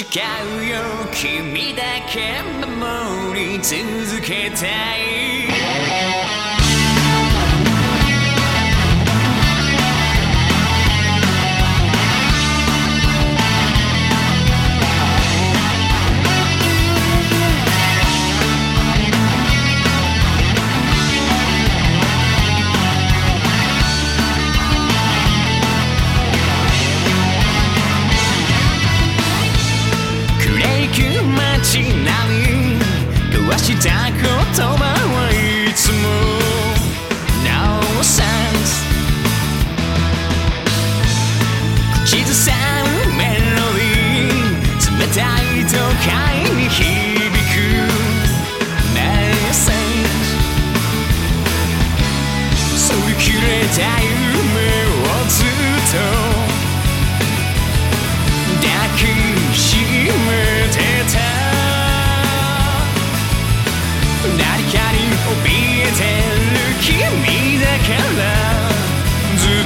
違うよ。君だけ守り続けたい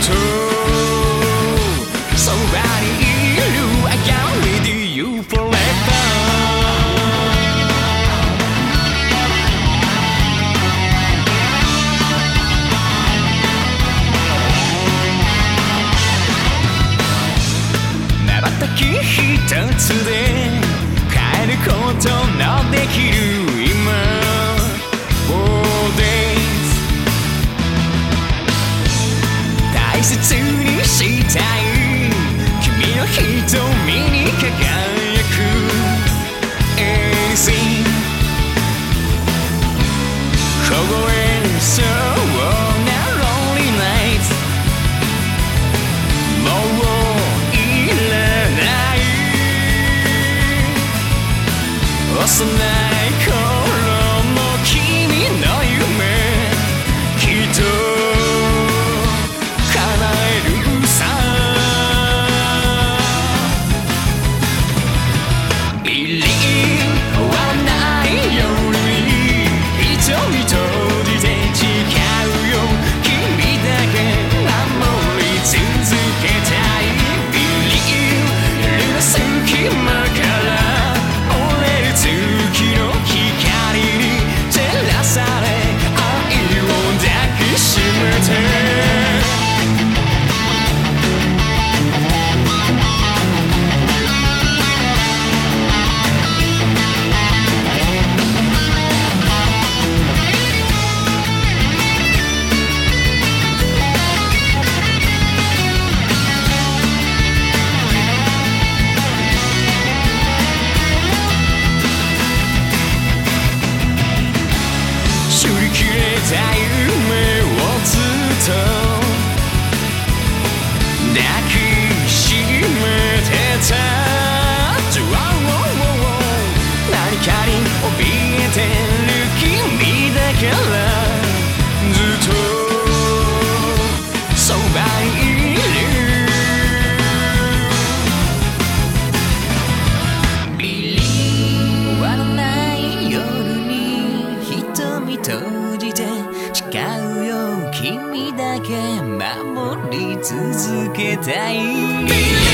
took り続けたい。